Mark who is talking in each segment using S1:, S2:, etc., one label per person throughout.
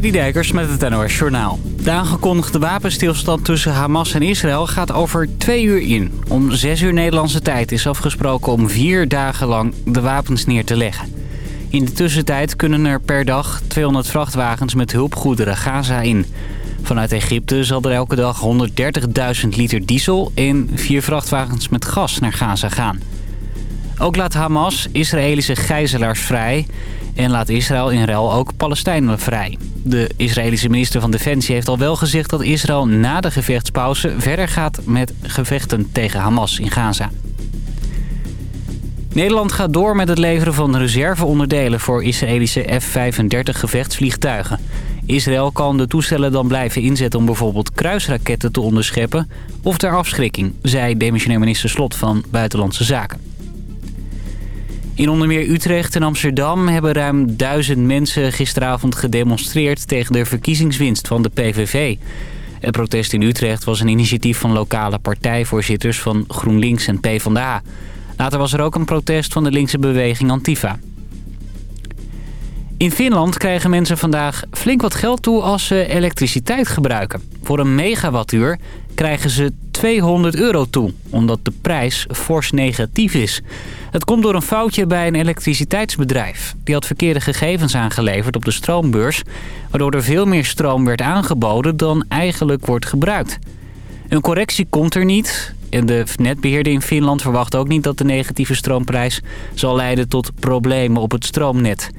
S1: Dijkers met het NOS Journaal. De aangekondigde wapenstilstand tussen Hamas en Israël gaat over twee uur in. Om zes uur Nederlandse tijd is afgesproken om vier dagen lang de wapens neer te leggen. In de tussentijd kunnen er per dag 200 vrachtwagens met hulpgoederen Gaza in. Vanuit Egypte zal er elke dag 130.000 liter diesel en vier vrachtwagens met gas naar Gaza gaan. Ook laat Hamas Israëlische gijzelaars vrij en laat Israël in ruil ook Palestijnen vrij. De Israëlische minister van Defensie heeft al wel gezegd dat Israël na de gevechtspauze verder gaat met gevechten tegen Hamas in Gaza. Nederland gaat door met het leveren van reserveonderdelen voor Israëlische F-35 gevechtsvliegtuigen. Israël kan de toestellen dan blijven inzetten om bijvoorbeeld kruisraketten te onderscheppen of ter afschrikking, zei demissionair minister Slot van Buitenlandse Zaken. In onder meer Utrecht en Amsterdam hebben ruim duizend mensen gisteravond gedemonstreerd tegen de verkiezingswinst van de PVV. Het protest in Utrecht was een initiatief van lokale partijvoorzitters van GroenLinks en PvdA. Later was er ook een protest van de linkse beweging Antifa. In Finland krijgen mensen vandaag flink wat geld toe als ze elektriciteit gebruiken. Voor een megawattuur krijgen ze 200 euro toe, omdat de prijs fors negatief is. Het komt door een foutje bij een elektriciteitsbedrijf. Die had verkeerde gegevens aangeleverd op de stroombeurs... waardoor er veel meer stroom werd aangeboden dan eigenlijk wordt gebruikt. Een correctie komt er niet... En de netbeheerder in Finland verwacht ook niet dat de negatieve stroomprijs zal leiden tot problemen op het stroomnet.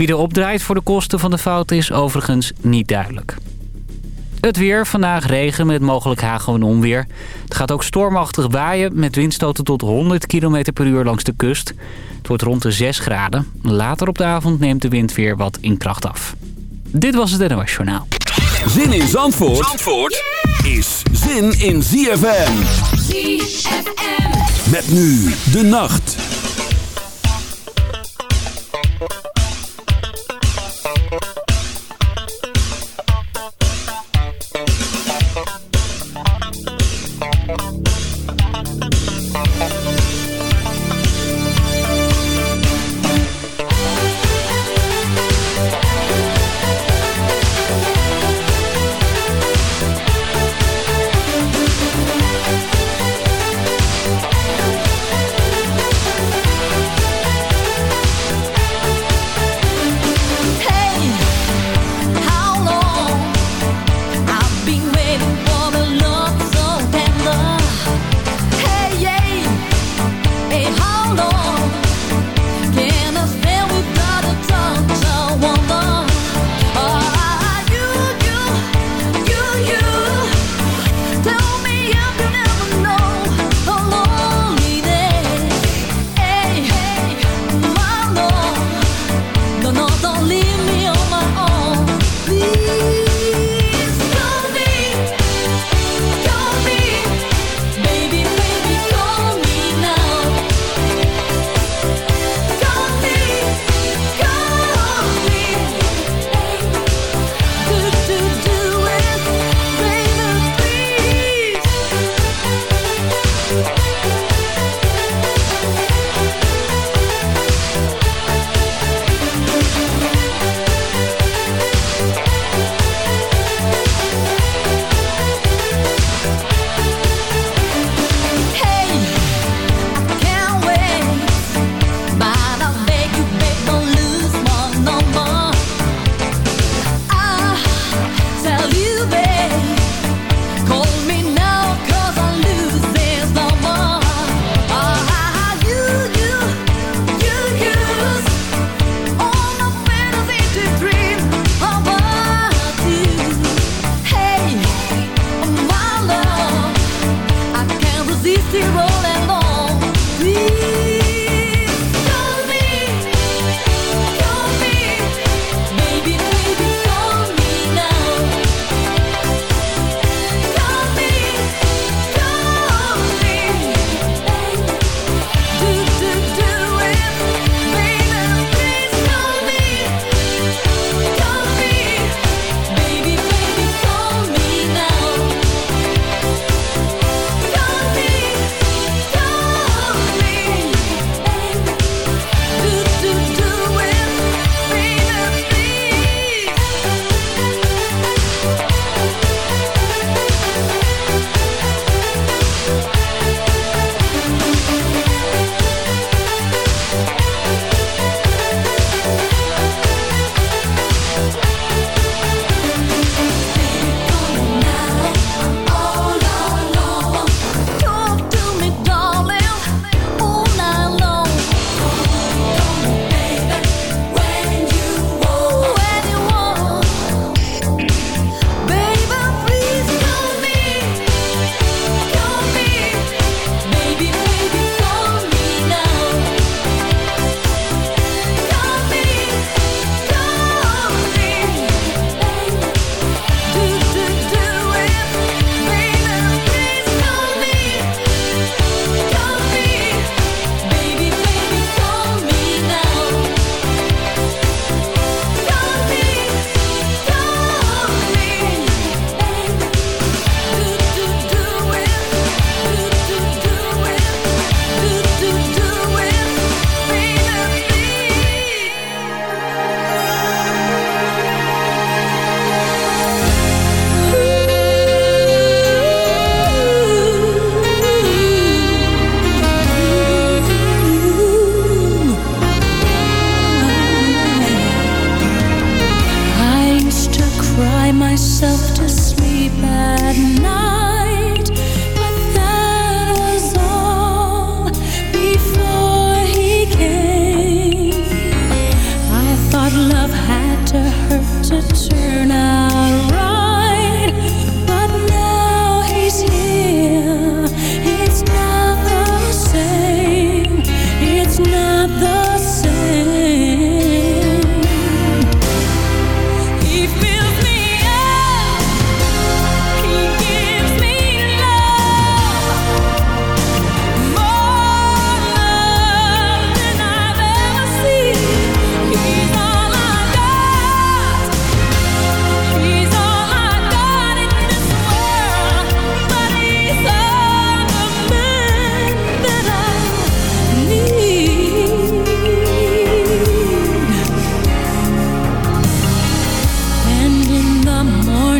S1: Wie er opdraait voor de kosten van de fout is overigens niet duidelijk. Het weer, vandaag regen met mogelijk hagel en onweer. Het gaat ook stormachtig waaien met windstoten tot 100 km per uur langs de kust. Het wordt rond de 6 graden. Later op de avond neemt de wind weer wat in kracht af. Dit was het NOS Journaal.
S2: Zin in Zandvoort, Zandvoort is zin in ZFM. ZFM. Met nu de nacht.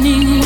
S3: burning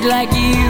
S3: like you.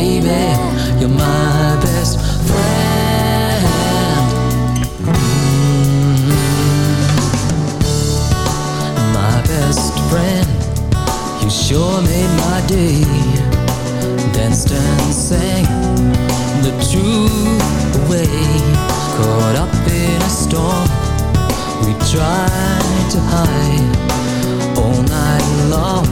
S3: baby You're my best friend.
S4: Mm -hmm. My best friend You sure made my day. Danced and sang The truth away Caught up in a storm We tried to hide All
S5: night long.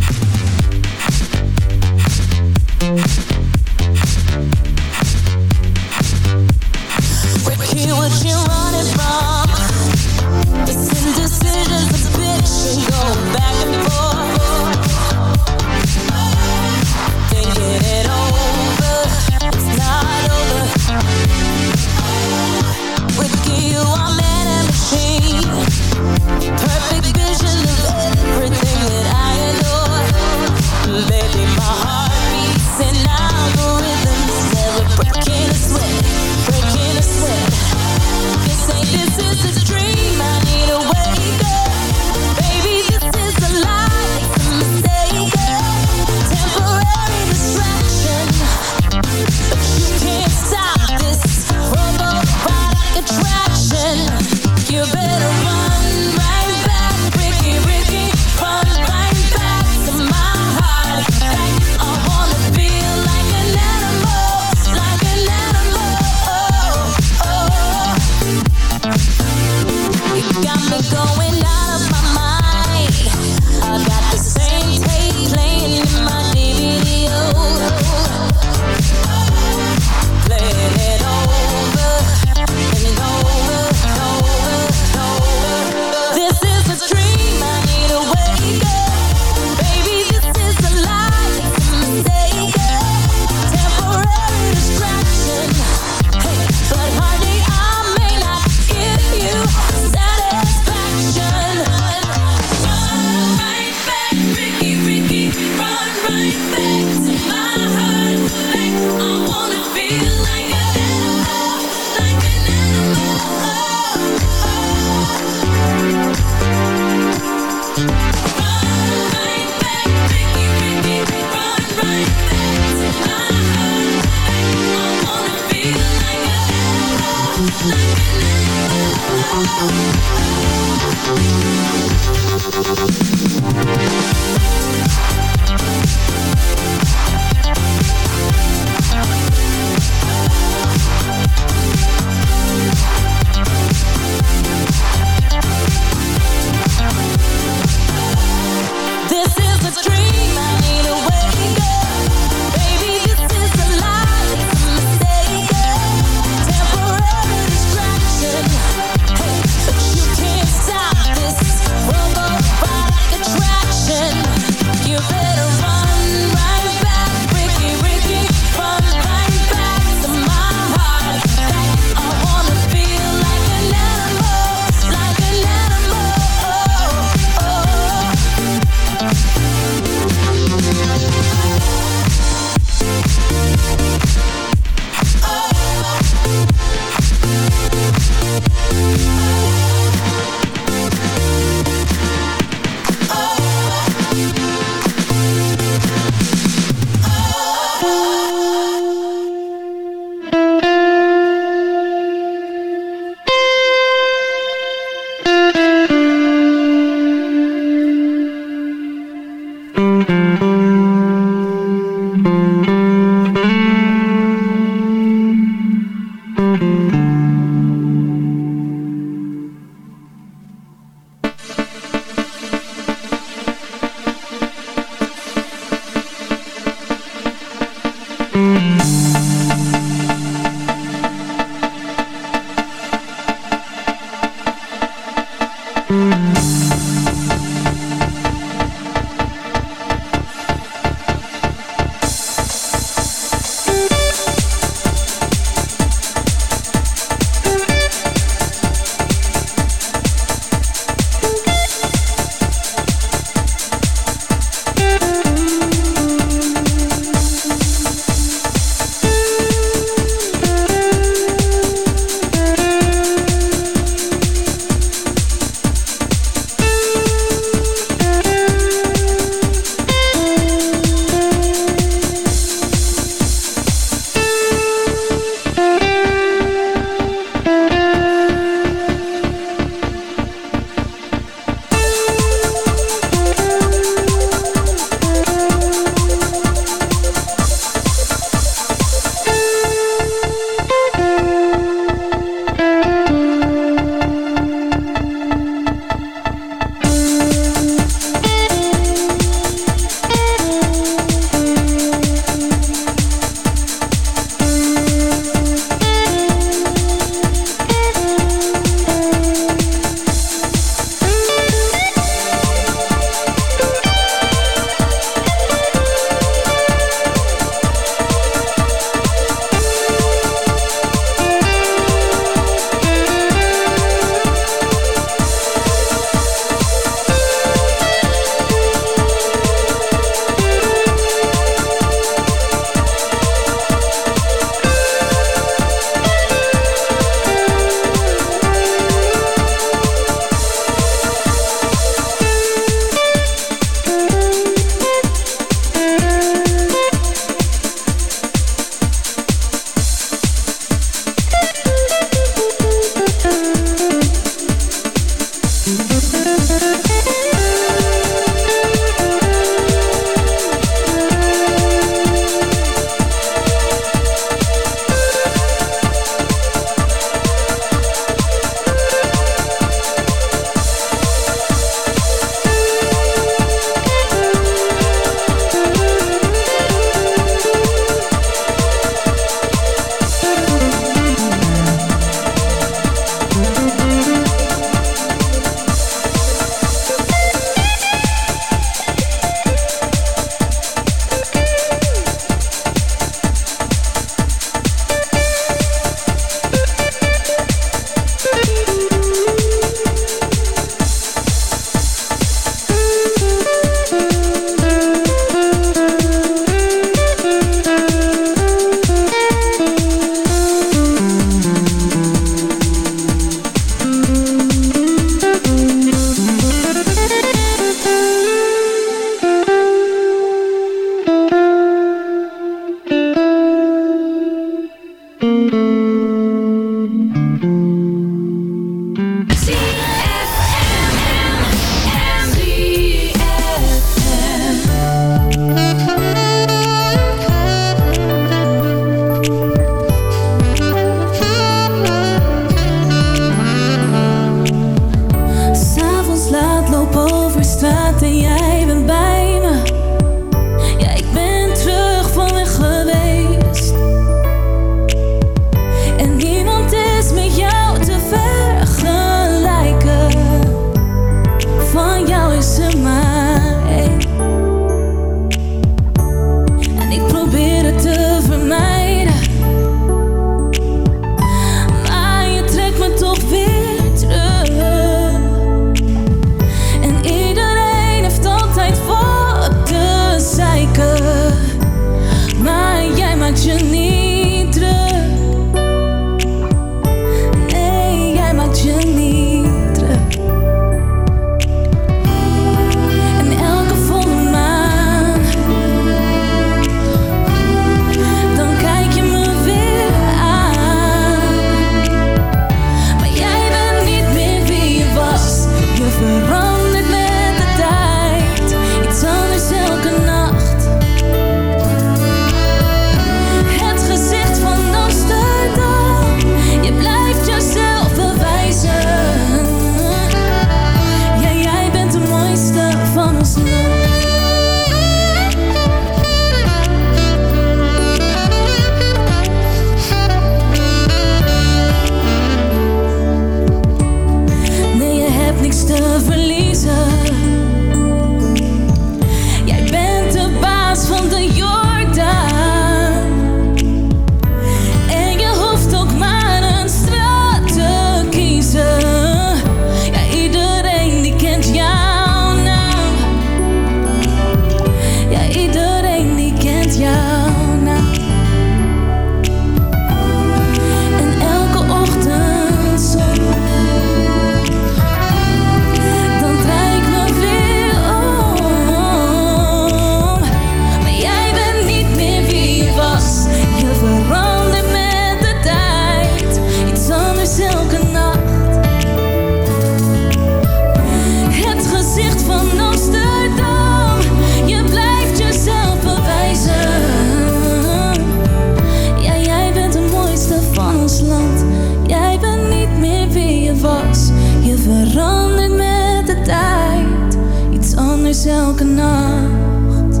S5: verandert met de tijd, iets anders elke nacht.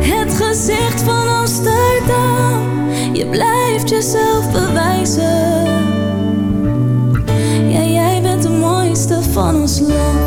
S5: Het gezicht van Amsterdam, je blijft jezelf
S6: bewijzen. Ja, jij bent de mooiste van
S2: ons land.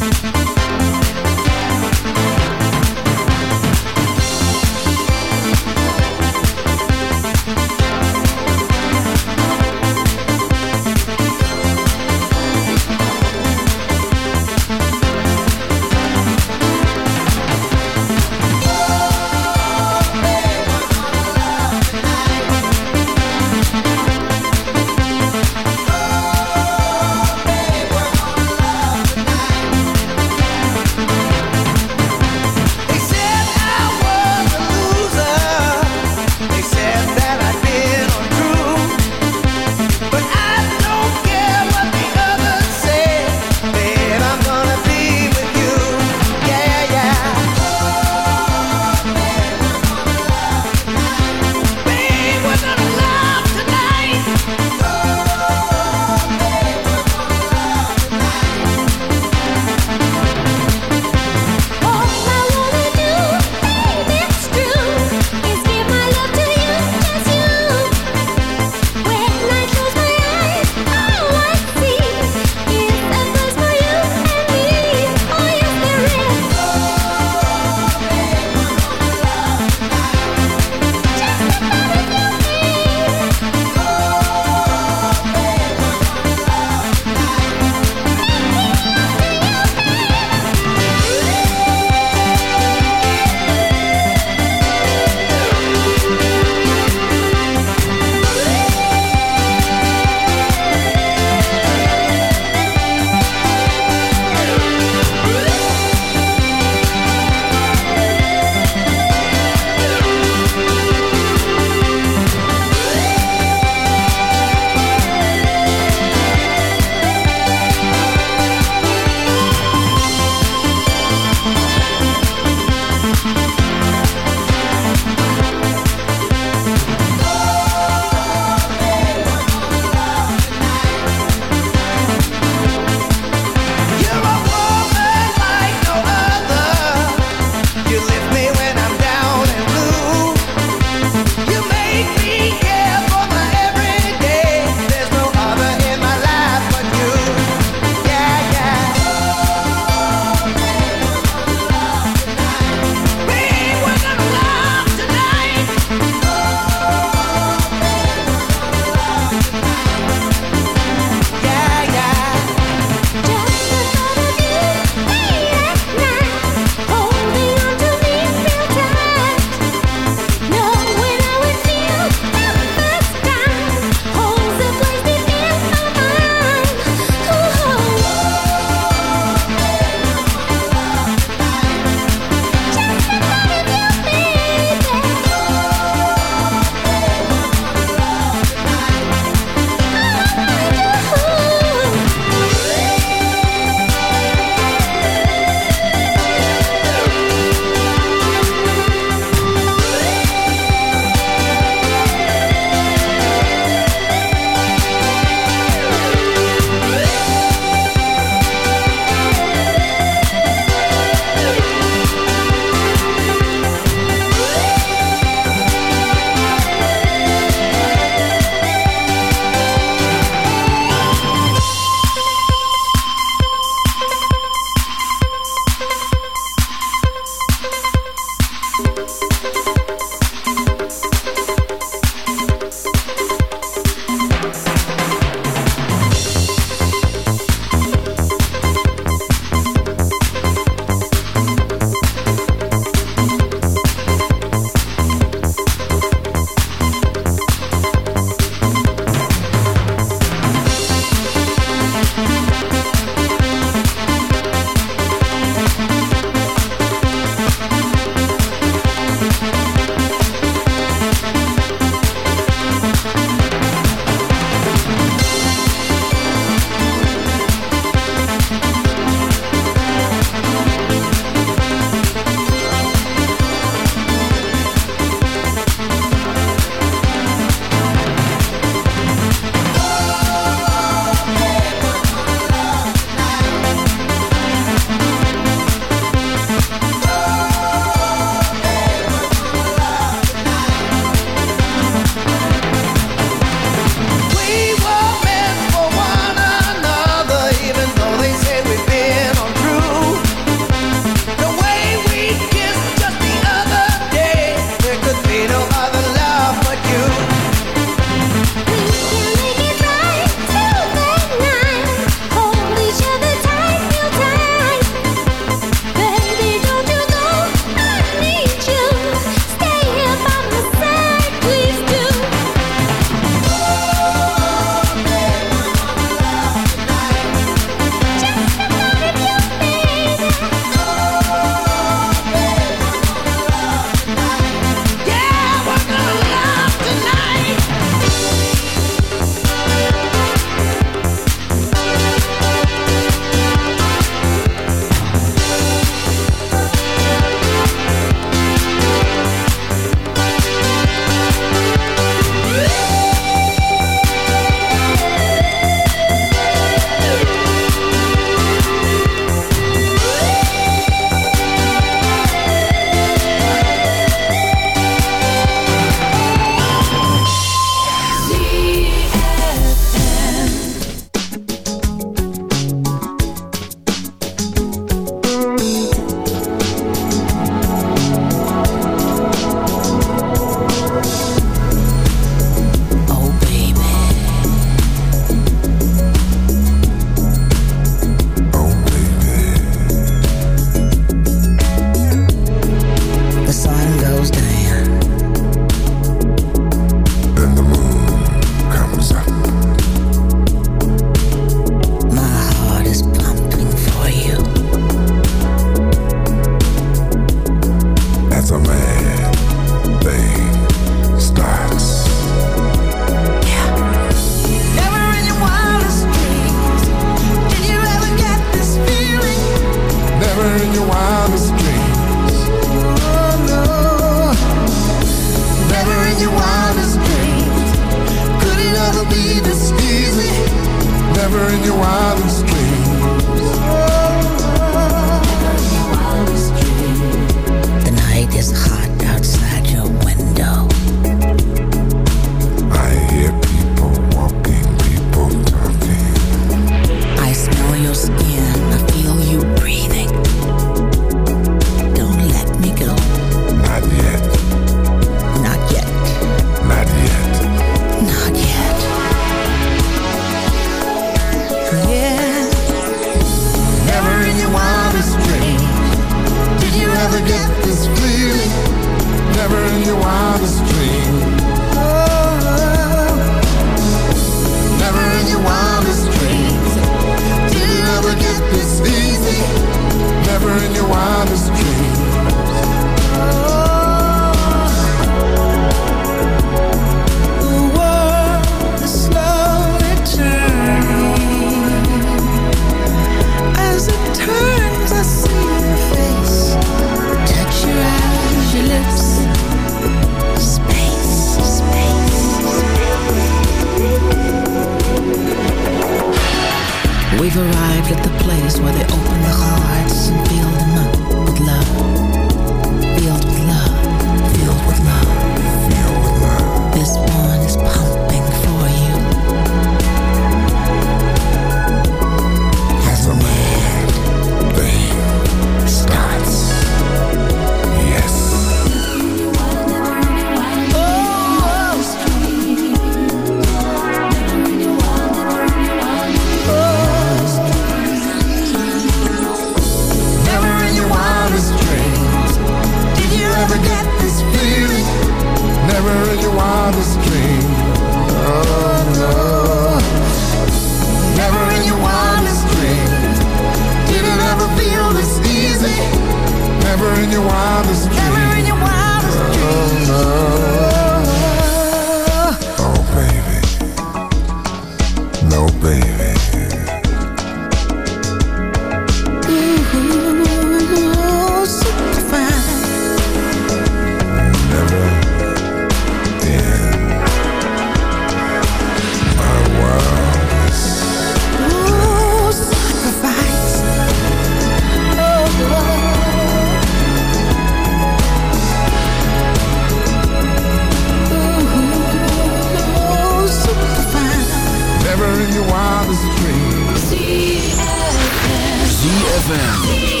S2: ZFM.